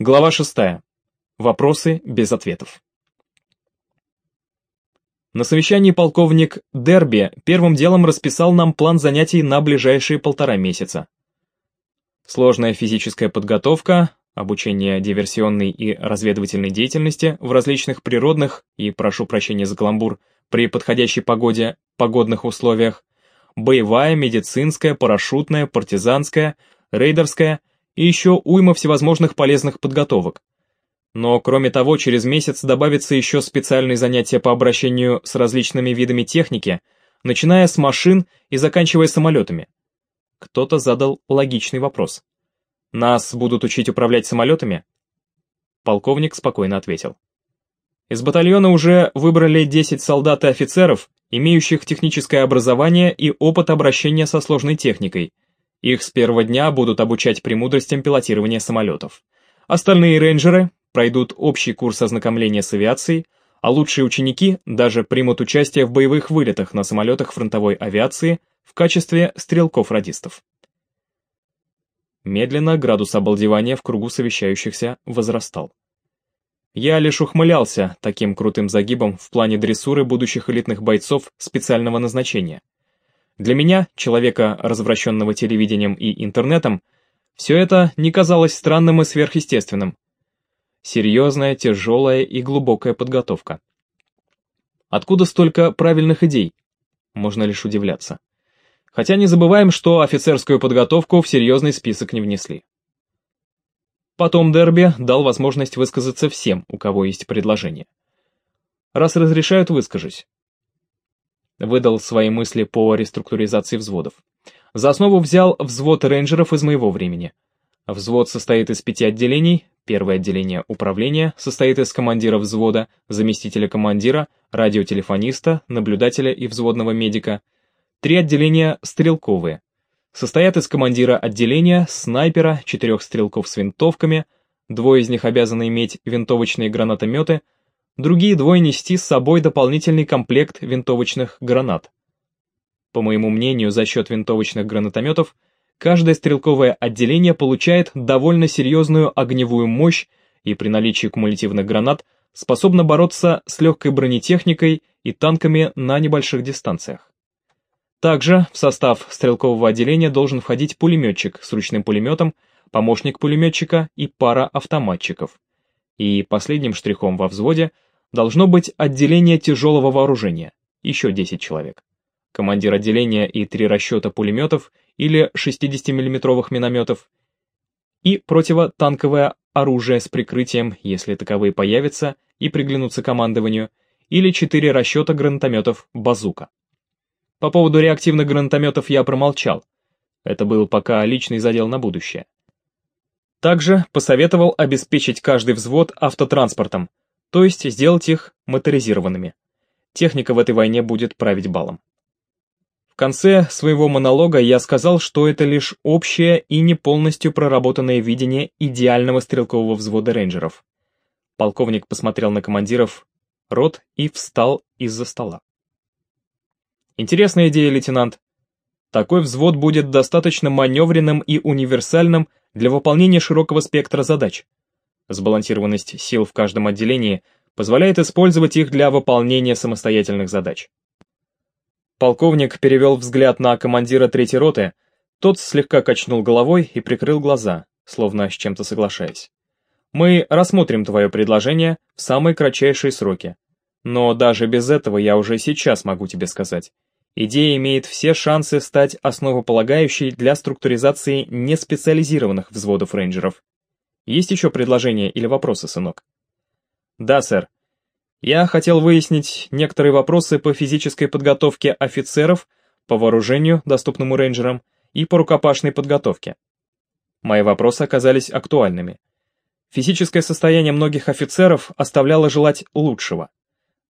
Глава 6. Вопросы без ответов. На совещании полковник Дерби первым делом расписал нам план занятий на ближайшие полтора месяца. Сложная физическая подготовка, обучение диверсионной и разведывательной деятельности в различных природных и, прошу прощения за каламбур, при подходящей погоде, погодных условиях, боевая, медицинская, парашютная, партизанская, рейдерская – и еще уйма всевозможных полезных подготовок. Но кроме того, через месяц добавится еще специальные занятия по обращению с различными видами техники, начиная с машин и заканчивая самолетами. Кто-то задал логичный вопрос. Нас будут учить управлять самолетами? Полковник спокойно ответил. Из батальона уже выбрали 10 солдат и офицеров, имеющих техническое образование и опыт обращения со сложной техникой – их с первого дня будут обучать премудростям пилотирования самолетов. Остальные рейнджеры пройдут общий курс ознакомления с авиацией, а лучшие ученики даже примут участие в боевых вылетах на самолетах фронтовой авиации в качестве стрелков-радистов. Медленно градус обалдевания в кругу совещающихся возрастал. Я лишь ухмылялся таким крутым загибом в плане дрессуры будущих элитных бойцов специального назначения – для меня, человека, развращенного телевидением и интернетом, все это не казалось странным и сверхъестественным. Серьезная, тяжелая и глубокая подготовка. Откуда столько правильных идей? Можно лишь удивляться. Хотя не забываем, что офицерскую подготовку в серьезный список не внесли. Потом Дерби дал возможность высказаться всем, у кого есть предложение. Раз разрешают, выскажусь выдал свои мысли по реструктуризации взводов. За основу взял взвод рейнджеров из моего времени. Взвод состоит из пяти отделений. Первое отделение управления состоит из командира взвода, заместителя командира, радиотелефониста, наблюдателя и взводного медика. Три отделения стрелковые. Состоят из командира отделения, снайпера, четырех стрелков с винтовками, двое из них обязаны иметь винтовочные гранатометы – другие двое нести с собой дополнительный комплект винтовочных гранат. По моему мнению, за счет винтовочных гранатометов, каждое стрелковое отделение получает довольно серьезную огневую мощь и при наличии кумулятивных гранат способно бороться с легкой бронетехникой и танками на небольших дистанциях. Также в состав стрелкового отделения должен входить пулеметчик с ручным пулеметом, помощник пулеметчика и пара автоматчиков. И последним штрихом во взводе должно быть отделение тяжелого вооружения, еще 10 человек. Командир отделения и три расчета пулеметов или 60 миллиметровых минометов и противотанковое оружие с прикрытием, если таковые появятся и приглянутся командованию, или четыре расчета гранатометов «Базука». По поводу реактивных гранатометов я промолчал. Это был пока личный задел на будущее. Также посоветовал обеспечить каждый взвод автотранспортом, то есть сделать их моторизированными. Техника в этой войне будет править балом. В конце своего монолога я сказал, что это лишь общее и не полностью проработанное видение идеального стрелкового взвода рейнджеров. Полковник посмотрел на командиров рот и встал из-за стола. Интересная идея, лейтенант. Такой взвод будет достаточно маневренным и универсальным для выполнения широкого спектра задач. Сбалансированность сил в каждом отделении позволяет использовать их для выполнения самостоятельных задач. Полковник перевел взгляд на командира третьей роты, тот слегка качнул головой и прикрыл глаза, словно с чем-то соглашаясь. «Мы рассмотрим твое предложение в самые кратчайшие сроки. Но даже без этого я уже сейчас могу тебе сказать, Идея имеет все шансы стать основополагающей для структуризации неспециализированных взводов рейнджеров. Есть еще предложения или вопросы, сынок? Да, сэр. Я хотел выяснить некоторые вопросы по физической подготовке офицеров, по вооружению, доступному рейнджерам, и по рукопашной подготовке. Мои вопросы оказались актуальными. Физическое состояние многих офицеров оставляло желать лучшего.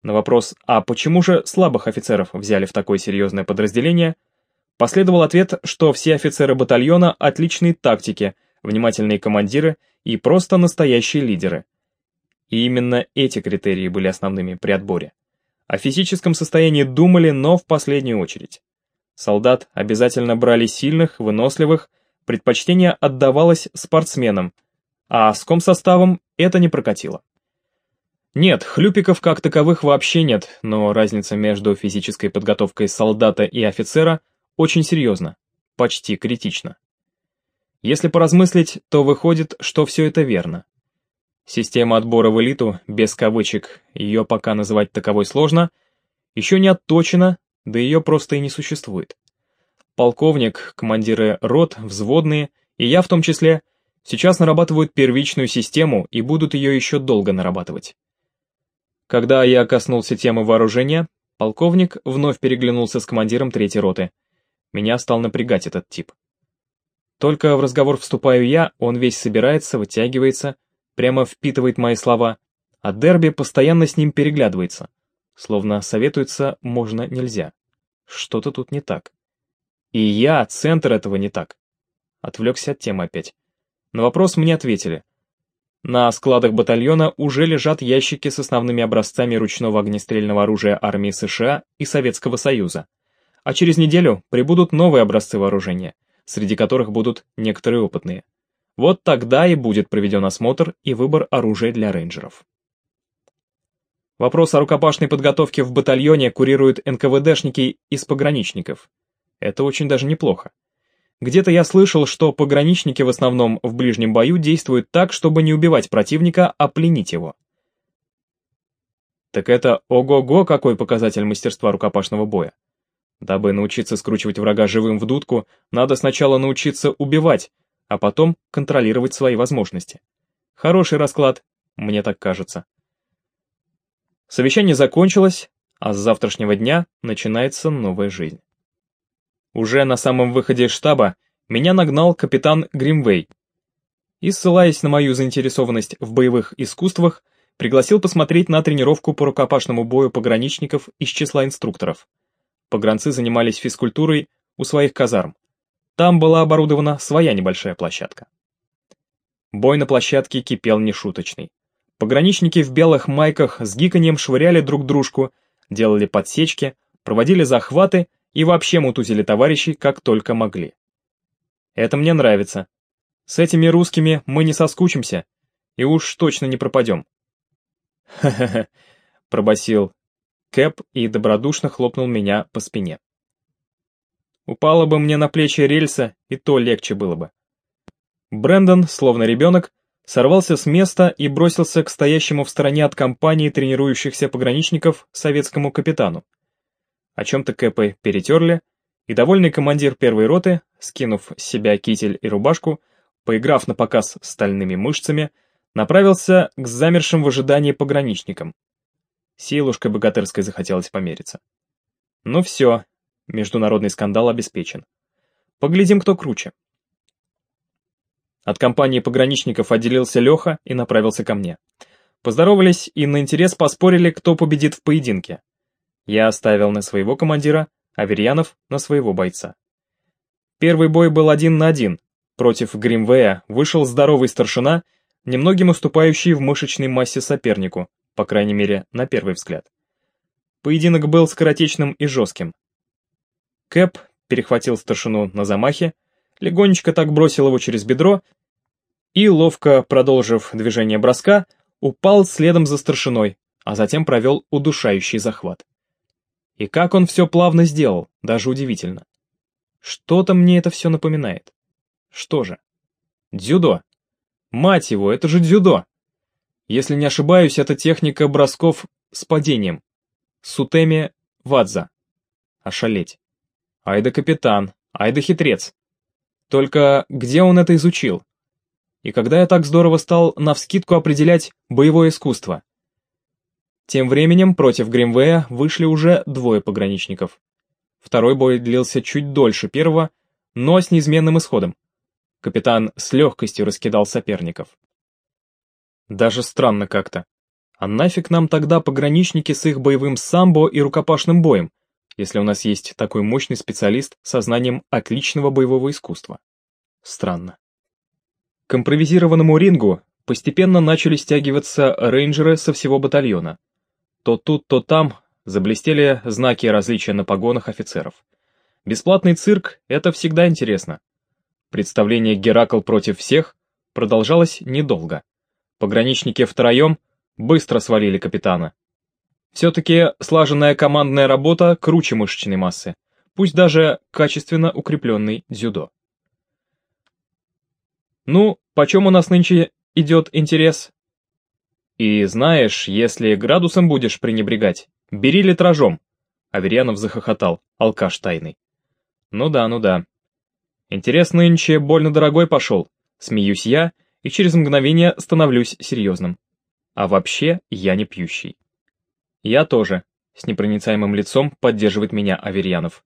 На вопрос «А почему же слабых офицеров взяли в такое серьезное подразделение?» последовал ответ, что все офицеры батальона отличные тактики, внимательные командиры и просто настоящие лидеры. И именно эти критерии были основными при отборе. О физическом состоянии думали, но в последнюю очередь. Солдат обязательно брали сильных, выносливых, предпочтение отдавалось спортсменам, А с комсоставом это не прокатило. Нет, хлюпиков как таковых вообще нет, но разница между физической подготовкой солдата и офицера очень серьезна, почти критична. Если поразмыслить, то выходит, что все это верно. Система отбора в элиту, без кавычек, ее пока называть таковой сложно, еще не отточена, да ее просто и не существует. Полковник, командиры рот, взводные, и я в том числе, сейчас нарабатывают первичную систему и будут ее еще долго нарабатывать. Когда я коснулся темы вооружения, полковник вновь переглянулся с командиром третьей роты. Меня стал напрягать этот тип. Только в разговор вступаю я, он весь собирается, вытягивается, прямо впитывает мои слова, а Дерби постоянно с ним переглядывается, словно советуется можно-нельзя. Что-то тут не так. И я, центр этого не так. Отвлекся от темы опять. На вопрос мне ответили. На складах батальона уже лежат ящики с основными образцами ручного огнестрельного оружия армии США и Советского Союза. А через неделю прибудут новые образцы вооружения, среди которых будут некоторые опытные. Вот тогда и будет проведен осмотр и выбор оружия для рейнджеров. Вопрос о рукопашной подготовке в батальоне курируют НКВДшники из пограничников. Это очень даже неплохо. Где-то я слышал, что пограничники в основном в ближнем бою действуют так, чтобы не убивать противника, а пленить его. Так это ого-го какой показатель мастерства рукопашного боя. Дабы научиться скручивать врага живым в дудку, надо сначала научиться убивать, а потом контролировать свои возможности. Хороший расклад, мне так кажется. Совещание закончилось, а с завтрашнего дня начинается новая жизнь. Уже на самом выходе из штаба меня нагнал капитан Гримвей и, ссылаясь на мою заинтересованность в боевых искусствах, пригласил посмотреть на тренировку по рукопашному бою пограничников из числа инструкторов. Погранцы занимались физкультурой у своих казарм. Там была оборудована своя небольшая площадка. Бой на площадке кипел нешуточный. Пограничники в белых майках с гиканьем швыряли друг дружку, делали подсечки, проводили захваты и вообще мутузили товарищей как только могли. Это мне нравится. С этими русскими мы не соскучимся, и уж точно не пропадем. «Ха-ха-ха», — пробасил Кэп и добродушно хлопнул меня по спине. Упала бы мне на плечи рельса, и то легче было бы. Брэндон, словно ребенок, сорвался с места и бросился к стоящему в стороне от компании тренирующихся пограничников советскому капитану. О чем-то Кэпы перетерли, и довольный командир первой роты, скинув с себя китель и рубашку, поиграв на показ стальными мышцами, направился к замершим в ожидании пограничникам. Силушкой богатырской захотелось помериться. Ну все, Международный скандал обеспечен. Поглядим, кто круче. От компании пограничников отделился Леха и направился ко мне. Поздоровались и на интерес поспорили, кто победит в поединке. Я оставил на своего командира, а Верьянов на своего бойца. Первый бой был один на один. Против Гримвея вышел здоровый старшина, немногим уступающий в мышечной массе сопернику, по крайней мере, на первый взгляд. Поединок был скоротечным и жестким. Кэп перехватил старшину на замахе, легонечко так бросил его через бедро и, ловко продолжив движение броска, упал следом за старшиной, а затем провел удушающий захват. И как он все плавно сделал, даже удивительно. Что-то мне это все напоминает. Что же? Дзюдо. Мать его, это же дзюдо. Если не ошибаюсь, это техника бросков с падением. Сутеми вадза. Ошалеть. Ай да капитан, ай да хитрец. Только где он это изучил? И когда я так здорово стал навскидку определять боевое искусство? Тем временем против Гримвея вышли уже двое пограничников. Второй бой длился чуть дольше первого, но с неизменным исходом. Капитан с легкостью раскидал соперников. Даже странно как-то. А нафиг нам тогда пограничники с их боевым самбо и рукопашным боем? если у нас есть такой мощный специалист со знанием отличного боевого искусства? Странно. К импровизированному рингу постепенно начали стягиваться рейнджеры со всего батальона. То тут, то там заблестели знаки различия на погонах офицеров. Бесплатный цирк — это всегда интересно. Представление Геракл против всех продолжалось недолго. Пограничники втроем быстро свалили капитана. Все-таки слаженная командная работа круче мышечной массы, пусть даже качественно укрепленный дзюдо. Ну, почем у нас нынче идет интерес? И знаешь, если градусом будешь пренебрегать, бери литражом. Аверьянов захохотал, алкаш тайный. Ну да, ну да. Интерес нынче больно дорогой пошел, смеюсь я, и через мгновение становлюсь серьезным. А вообще я не пьющий. «Я тоже», — с непроницаемым лицом поддерживает меня Аверьянов.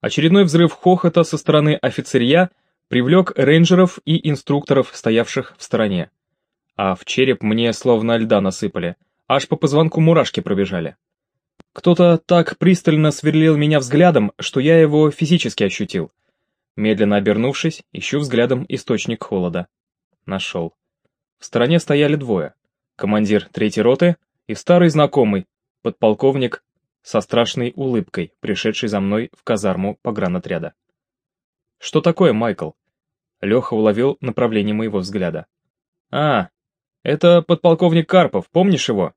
Очередной взрыв хохота со стороны офицерья привлек рейнджеров и инструкторов, стоявших в стороне. А в череп мне словно льда насыпали, аж по позвонку мурашки пробежали. Кто-то так пристально сверлил меня взглядом, что я его физически ощутил. Медленно обернувшись, ищу взглядом источник холода. Нашел. В стороне стояли двое. Командир третьей роты и старый знакомый, подполковник со страшной улыбкой, пришедший за мной в казарму погранотряда. «Что такое, Майкл?» Леха уловил направление моего взгляда. «А, это подполковник Карпов, помнишь его?»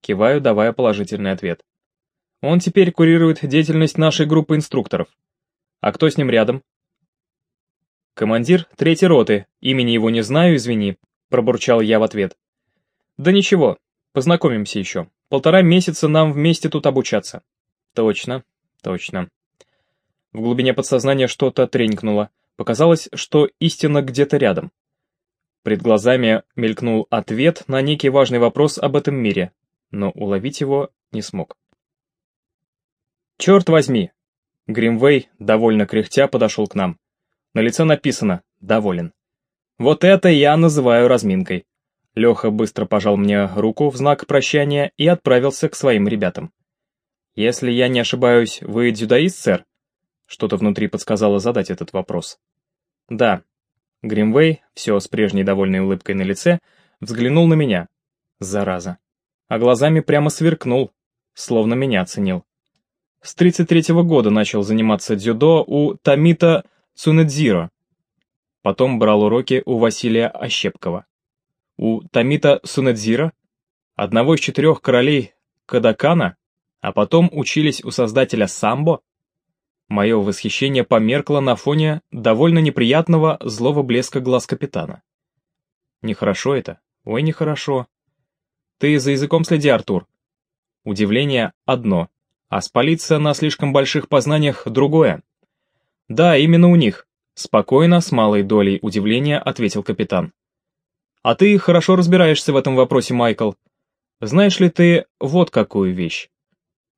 Киваю, давая положительный ответ. «Он теперь курирует деятельность нашей группы инструкторов. А кто с ним рядом?» «Командир третьей роты, имени его не знаю, извини», пробурчал я в ответ. «Да ничего, познакомимся еще». Полтора месяца нам вместе тут обучаться. Точно, точно. В глубине подсознания что-то тренькнуло. Показалось, что истина где-то рядом. Пред глазами мелькнул ответ на некий важный вопрос об этом мире, но уловить его не смог. «Черт возьми!» Гримвей, довольно кряхтя, подошел к нам. На лице написано «доволен». Вот это я называю разминкой. Леха быстро пожал мне руку в знак прощания и отправился к своим ребятам. «Если я не ошибаюсь, вы дзюдоист, сэр?» Что-то внутри подсказало задать этот вопрос. «Да». Гримвей, все с прежней довольной улыбкой на лице, взглянул на меня. Зараза. А глазами прямо сверкнул, словно меня оценил. С 33-го года начал заниматься дзюдо у Тамита Цунэдзиро. Потом брал уроки у Василия Ощепкова у Тамита Сунэдзира, одного из четырех королей Кадакана, а потом учились у создателя самбо? Мое восхищение померкло на фоне довольно неприятного злого блеска глаз капитана. Нехорошо это, ой, нехорошо. Ты за языком следи, Артур. Удивление одно, а спалиться на слишком больших познаниях другое. Да, именно у них. Спокойно, с малой долей удивления, ответил капитан. А ты хорошо разбираешься в этом вопросе, Майкл. Знаешь ли ты вот какую вещь?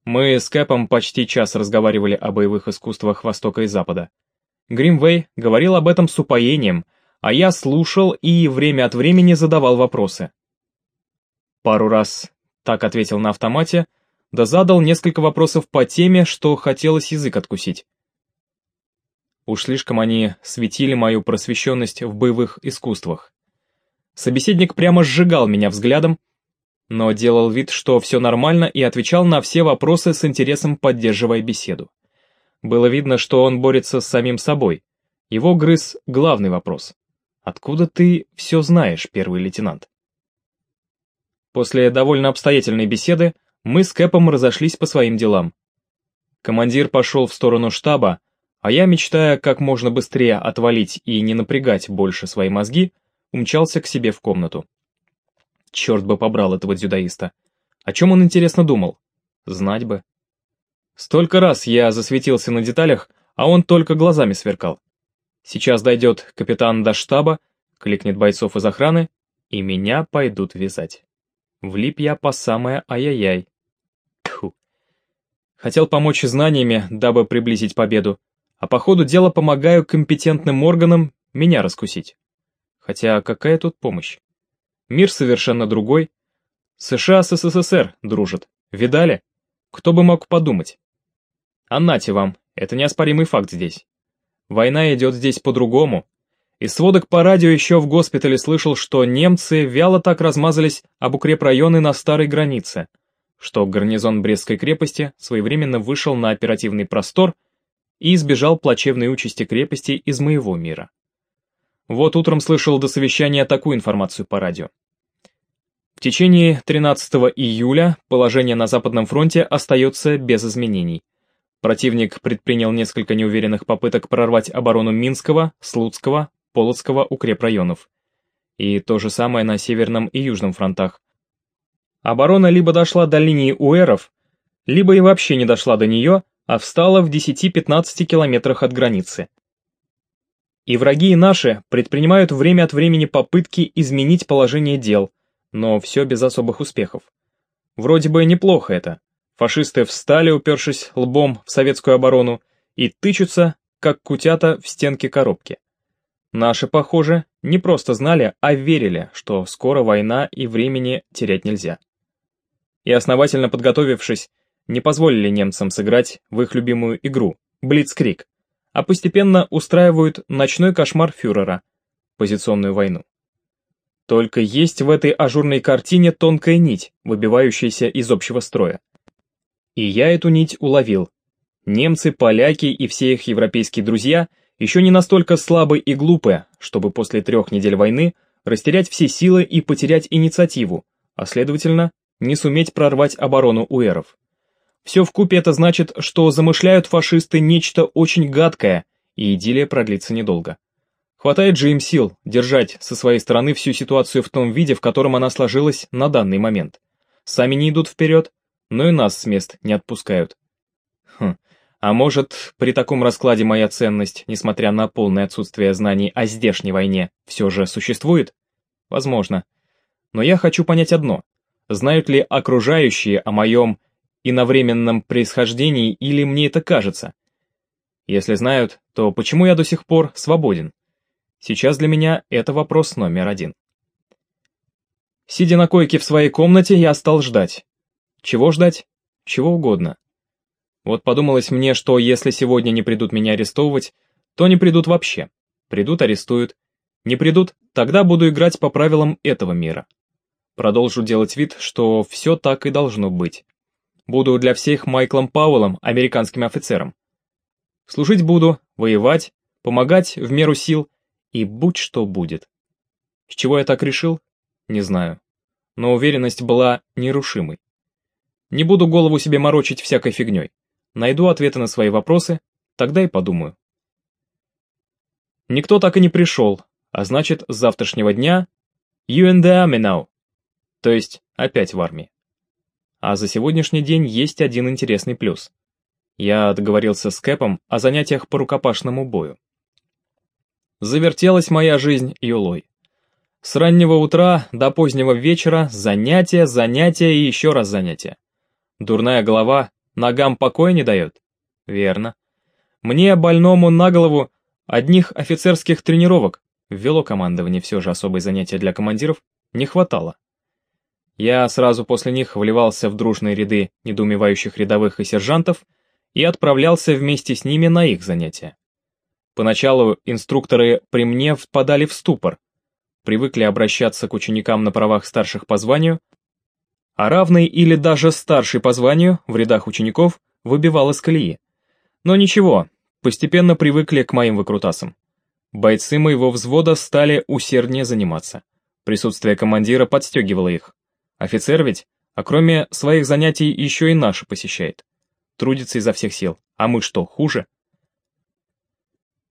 Мы с Кэпом почти час разговаривали о боевых искусствах Востока и Запада. Гримвей говорил об этом с упоением, а я слушал и время от времени задавал вопросы. Пару раз так ответил на автомате, да задал несколько вопросов по теме, что хотелось язык откусить. Уж слишком они светили мою просвещенность в боевых искусствах. Собеседник прямо сжигал меня взглядом, но делал вид, что все нормально и отвечал на все вопросы с интересом, поддерживая беседу. Было видно, что он борется с самим собой. Его грыз главный вопрос. «Откуда ты все знаешь, первый лейтенант?» После довольно обстоятельной беседы мы с Кэпом разошлись по своим делам. Командир пошел в сторону штаба, а я, мечтая как можно быстрее отвалить и не напрягать больше свои мозги, умчался к себе в комнату. Черт бы побрал этого дзюдоиста. О чем он, интересно, думал? Знать бы. Столько раз я засветился на деталях, а он только глазами сверкал. Сейчас дойдет капитан до штаба, кликнет бойцов из охраны, и меня пойдут вязать. Влип я по самое ай-яй-яй. Хотел помочь знаниями, дабы приблизить победу, а по ходу дела помогаю компетентным органам меня раскусить. Хотя какая тут помощь? Мир совершенно другой. США с СССР дружат. Видали? Кто бы мог подумать? А вам, это неоспоримый факт здесь. Война идет здесь по-другому. Из сводок по радио еще в госпитале слышал, что немцы вяло так размазались об укрепрайоны на старой границе, что гарнизон Брестской крепости своевременно вышел на оперативный простор и избежал плачевной участи крепости из моего мира. Вот утром слышал до совещания такую информацию по радио. В течение 13 июля положение на Западном фронте остается без изменений. Противник предпринял несколько неуверенных попыток прорвать оборону Минского, Слуцкого, Полоцкого укрепрайонов. И то же самое на Северном и Южном фронтах. Оборона либо дошла до линии Уэров, либо и вообще не дошла до нее, а встала в 10-15 километрах от границы. И враги и наши предпринимают время от времени попытки изменить положение дел, но все без особых успехов. Вроде бы неплохо это, Фашисты встали, упершись лбом в советскую оборону, и тычутся, как кутята в стенки коробки. Наши, похоже, не просто знали, а верили, что скоро война и времени терять нельзя. И основательно подготовившись, не позволили немцам сыграть в их любимую игру – Блицкрик, а постепенно устраивают ночной кошмар фюрера – позиционную войну. Только есть в этой ажурной картине тонкая нить, выбивающаяся из общего строя. И я эту нить уловил. Немцы, поляки и все их европейские друзья еще не настолько слабы и глупы, чтобы после трех недель войны растерять все силы и потерять инициативу, а следовательно, не суметь прорвать оборону уэров. Все вкупе это значит, что замышляют фашисты нечто очень гадкое, и идиллия продлится недолго. Хватает же им сил держать со своей стороны всю ситуацию в том виде, в котором она сложилась на данный момент. Сами не идут вперед, но и нас с мест не отпускают. Хм, а может, при таком раскладе моя ценность, несмотря на полное отсутствие знаний о здешней войне, все же существует? Возможно. Но я хочу понять одно. Знают ли окружающие о моем иновременном происхождении или мне это кажется? Если знают, то почему я до сих пор свободен? Сейчас для меня это вопрос номер один. Сидя на койке в своей комнате, я стал ждать. Чего ждать? Чего угодно. Вот подумалось мне, что если сегодня не придут меня арестовывать, то не придут вообще. Придут, арестуют. Не придут, тогда буду играть по правилам этого мира. Продолжу делать вид, что все так и должно быть. Буду для всех Майклом Пауэллом, американским офицером. Служить буду, воевать, помогать в меру сил, и будь что будет. С чего я так решил? Не знаю. Но уверенность была нерушимой. Не буду голову себе морочить всякой фигней. Найду ответы на свои вопросы, тогда и подумаю. Никто так и не пришел, а значит, с завтрашнего дня you in the army now, то есть опять в армии. А за сегодняшний день есть один интересный плюс. Я договорился с Кэпом о занятиях по рукопашному бою. Завертелась моя жизнь юлой. С раннего утра до позднего вечера занятия, занятия и еще раз занятия. Дурная голова ногам покоя не дает? Верно. Мне, больному на голову, одних офицерских тренировок, ввело командование все же особые занятия для командиров, не хватало. Я сразу после них вливался в дружные ряды недоумевающих рядовых и сержантов и отправлялся вместе с ними на их занятия. Поначалу инструкторы при мне впадали в ступор, привыкли обращаться к ученикам на правах старших по званию, а равный или даже старший по званию в рядах учеников выбивал из колеи. Но ничего, постепенно привыкли к моим выкрутасам. Бойцы моего взвода стали усерднее заниматься. Присутствие командира подстегивало их. Офицер ведь, а кроме своих занятий, еще и наши посещает. Трудится изо всех сил. А мы что, хуже?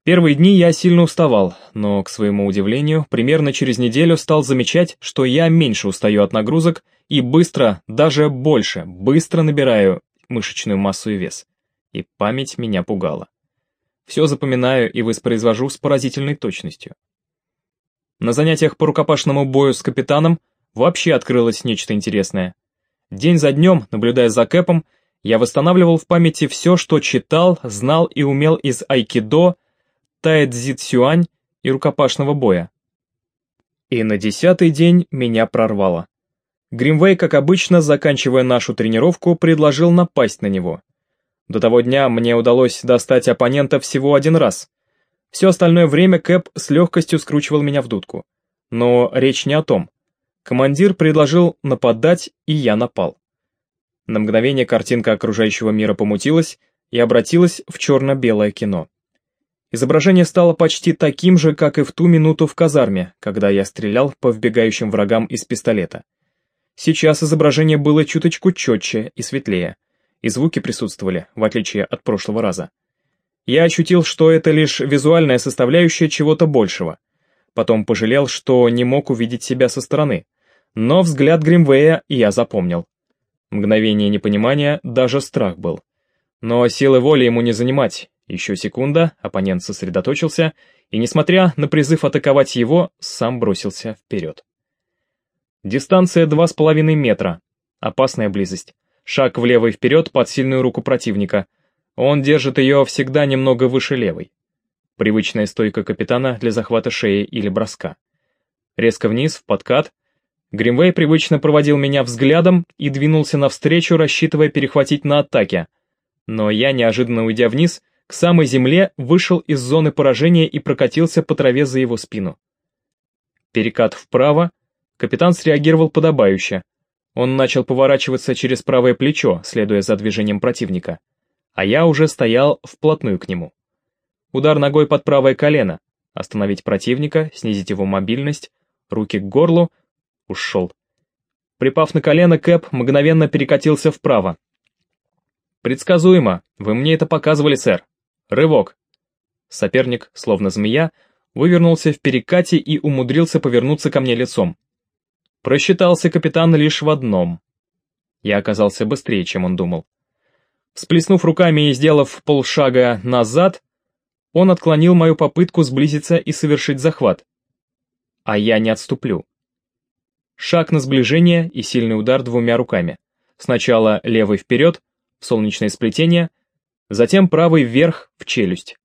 Первые дни я сильно уставал, но, к своему удивлению, примерно через неделю стал замечать, что я меньше устаю от нагрузок и быстро, даже больше, быстро набираю мышечную массу и вес. И память меня пугала. Все запоминаю и воспроизвожу с поразительной точностью. На занятиях по рукопашному бою с капитаном вообще открылось нечто интересное. День за днем, наблюдая за Кэпом, я восстанавливал в памяти все, что читал, знал и умел из айкидо, тайцзи цюань и рукопашного боя. И на десятый день меня прорвало. Гримвей, как обычно, заканчивая нашу тренировку, предложил напасть на него. До того дня мне удалось достать оппонента всего один раз. Все остальное время Кэп с легкостью скручивал меня в дудку. Но речь не о том. Командир предложил нападать, и я напал. На мгновение картинка окружающего мира помутилась и обратилась в черно-белое кино. Изображение стало почти таким же, как и в ту минуту в казарме, когда я стрелял по вбегающим врагам из пистолета. Сейчас изображение было чуточку четче и светлее, и звуки присутствовали, в отличие от прошлого раза. Я ощутил, что это лишь визуальная составляющая чего-то большего. Потом пожалел, что не мог увидеть себя со стороны. Но взгляд Гримвея я запомнил. Мгновение непонимания, даже страх был. Но силы воли ему не занимать, еще секунда, оппонент сосредоточился, и, несмотря на призыв атаковать его, сам бросился вперед. Дистанция два с половиной метра. Опасная близость. Шаг влево и вперед под сильную руку противника. Он держит ее всегда немного выше левой. Привычная стойка капитана для захвата шеи или броска. Резко вниз, в подкат. Гримвей привычно проводил меня взглядом и двинулся навстречу, рассчитывая перехватить на атаке. Но я, неожиданно уйдя вниз, к самой земле вышел из зоны поражения и прокатился по траве за его спину. Перекат вправо, капитан среагировал подобающе. Он начал поворачиваться через правое плечо, следуя за движением противника. А я уже стоял вплотную к нему. Удар ногой под правое колено, остановить противника, снизить его мобильность, руки к горлу, ушел. Припав на колено, Кэп мгновенно перекатился вправо. «Предсказуемо, вы мне это показывали, сэр», Рывок. Соперник, словно змея, вывернулся в перекате и умудрился повернуться ко мне лицом. Просчитался капитан лишь в одном. Я оказался быстрее, чем он думал. Всплеснув руками и сделав полшага назад, он отклонил мою попытку сблизиться и совершить захват. А я не отступлю. Шаг на сближение и сильный удар двумя руками. Сначала левый вперед, в солнечное сплетение — затем правый вверх в челюсть.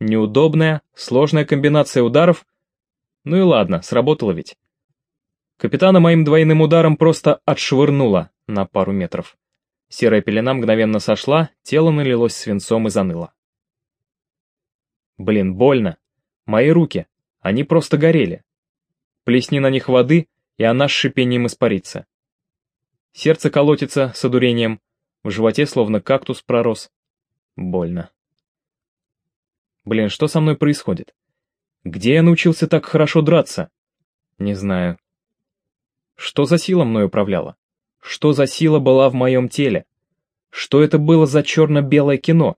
Неудобная, сложная комбинация ударов. Ну и ладно, сработало ведь. Капитана моим двойным ударом просто отшвырнуло на пару метров. Серая пелена мгновенно сошла, тело налилось свинцом и заныло. Блин, больно. Мои руки, они просто горели. Плесни на них воды, и она с шипением испарится. Сердце колотится с одурением, в животе словно кактус пророс. Больно. Блин, что со мной происходит? Где я научился так хорошо драться? Не знаю. Что за сила мной управляла? Что за сила была в моем теле? Что это было за черно-белое кино?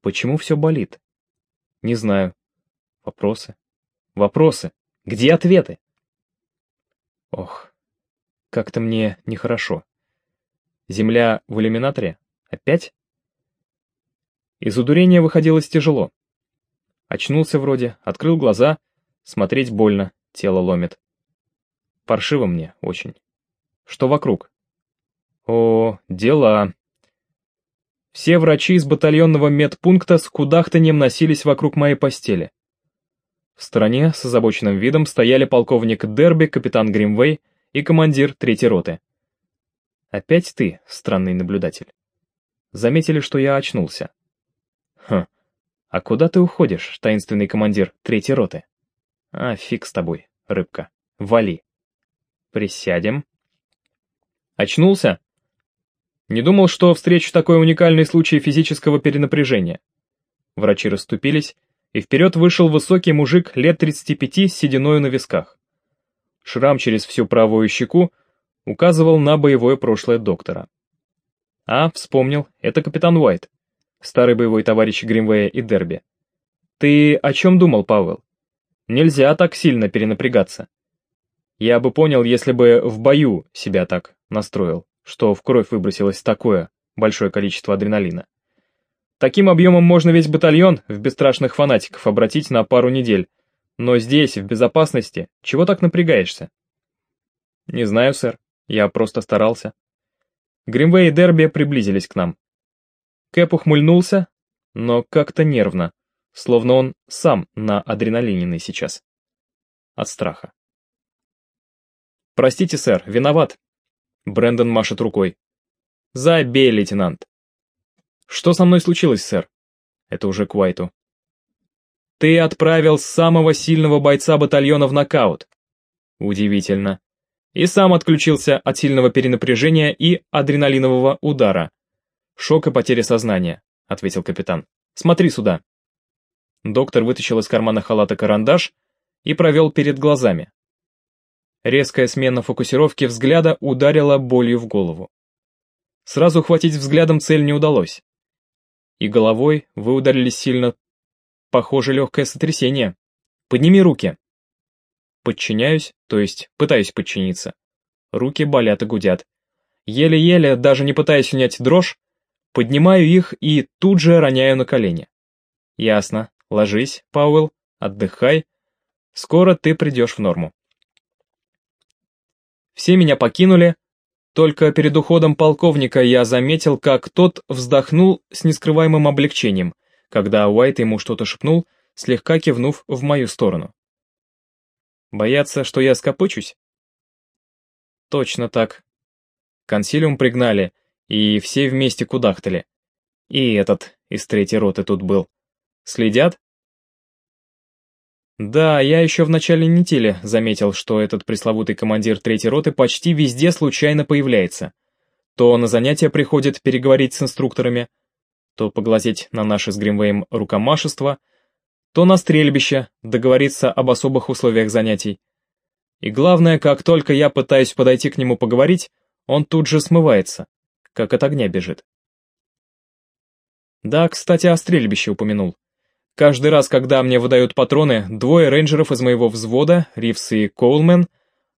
Почему все болит? Не знаю. Вопросы? Вопросы? Где ответы? Ох, как-то мне нехорошо. Земля в иллюминаторе? Опять? Из удурения выходилось тяжело. Очнулся вроде, открыл глаза, смотреть больно, тело ломит. Паршиво мне очень. Что вокруг? О, дела. Все врачи из батальонного медпункта с кудахтаньем носились вокруг моей постели. В стороне с озабоченным видом стояли полковник Дерби, капитан Гримвей и командир третьей роты. Опять ты, странный наблюдатель. Заметили, что я очнулся. Хм. А куда ты уходишь, таинственный командир третьей роты? А, фиг с тобой, рыбка. Вали. Присядем. Очнулся? Не думал, что встречу такой уникальный случай физического перенапряжения. Врачи расступились, и вперед вышел высокий мужик лет 35 с сединою на висках. Шрам через всю правую щеку указывал на боевое прошлое доктора. А, вспомнил, это капитан Уайт старый боевой товарищ Гримвея и Дерби. «Ты о чем думал, Пауэлл? Нельзя так сильно перенапрягаться. Я бы понял, если бы в бою себя так настроил, что в кровь выбросилось такое большое количество адреналина. Таким объемом можно весь батальон в бесстрашных фанатиков обратить на пару недель, но здесь, в безопасности, чего так напрягаешься?» «Не знаю, сэр, я просто старался». Гримвей и Дерби приблизились к нам. Кэп ухмыльнулся, но как-то нервно, словно он сам на адреналининой сейчас. От страха. «Простите, сэр, виноват». Брэндон машет рукой. «Забей, лейтенант». «Что со мной случилось, сэр?» Это уже к Уайту. «Ты отправил самого сильного бойца батальона в нокаут». Удивительно. И сам отключился от сильного перенапряжения и адреналинового удара. «Шок и потеря сознания», — ответил капитан. «Смотри сюда». Доктор вытащил из кармана халата карандаш и провел перед глазами. Резкая смена фокусировки взгляда ударила болью в голову. Сразу хватить взглядом цель не удалось. И головой вы ударились сильно. Похоже, легкое сотрясение. Подними руки. Подчиняюсь, то есть пытаюсь подчиниться. Руки болят и гудят. Еле-еле, даже не пытаясь унять дрожь, поднимаю их и тут же роняю на колени. Ясно. Ложись, Пауэлл, отдыхай. Скоро ты придешь в норму. Все меня покинули, только перед уходом полковника я заметил, как тот вздохнул с нескрываемым облегчением, когда Уайт ему что-то шепнул, слегка кивнув в мою сторону. Боятся, что я скопычусь? Точно так. Консилиум пригнали, и все вместе кудахтали. И этот из третьей роты тут был. Следят? Да, я еще в начале недели заметил, что этот пресловутый командир третьей роты почти везде случайно появляется. То на занятия приходит переговорить с инструкторами, то поглазеть на наше с Гримвеем рукомашество, то на стрельбище договориться об особых условиях занятий. И главное, как только я пытаюсь подойти к нему поговорить, он тут же смывается, как от огня бежит. Да, кстати, о стрельбище упомянул. Каждый раз, когда мне выдают патроны, двое рейнджеров из моего взвода, Ривс и Коулмен,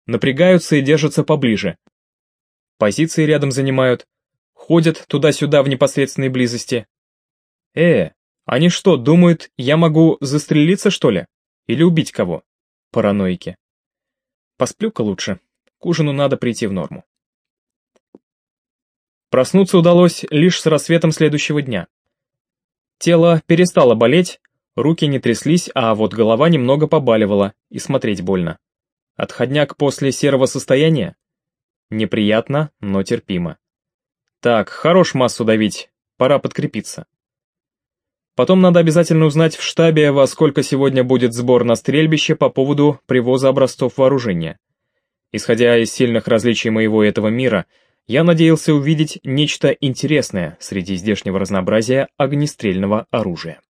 напрягаются и держатся поближе. Позиции рядом занимают, ходят туда-сюда в непосредственной близости. Э, они что, думают, я могу застрелиться, что ли? Или убить кого? Параноики. Посплю-ка лучше, к ужину надо прийти в норму. Проснуться удалось лишь с рассветом следующего дня. Тело перестало болеть, Руки не тряслись, а вот голова немного побаливала, и смотреть больно. Отходняк после серого состояния? Неприятно, но терпимо. Так, хорош массу давить, пора подкрепиться. Потом надо обязательно узнать в штабе, во сколько сегодня будет сбор на стрельбище по поводу привоза образцов вооружения. Исходя из сильных различий моего этого мира, я надеялся увидеть нечто интересное среди здешнего разнообразия огнестрельного оружия.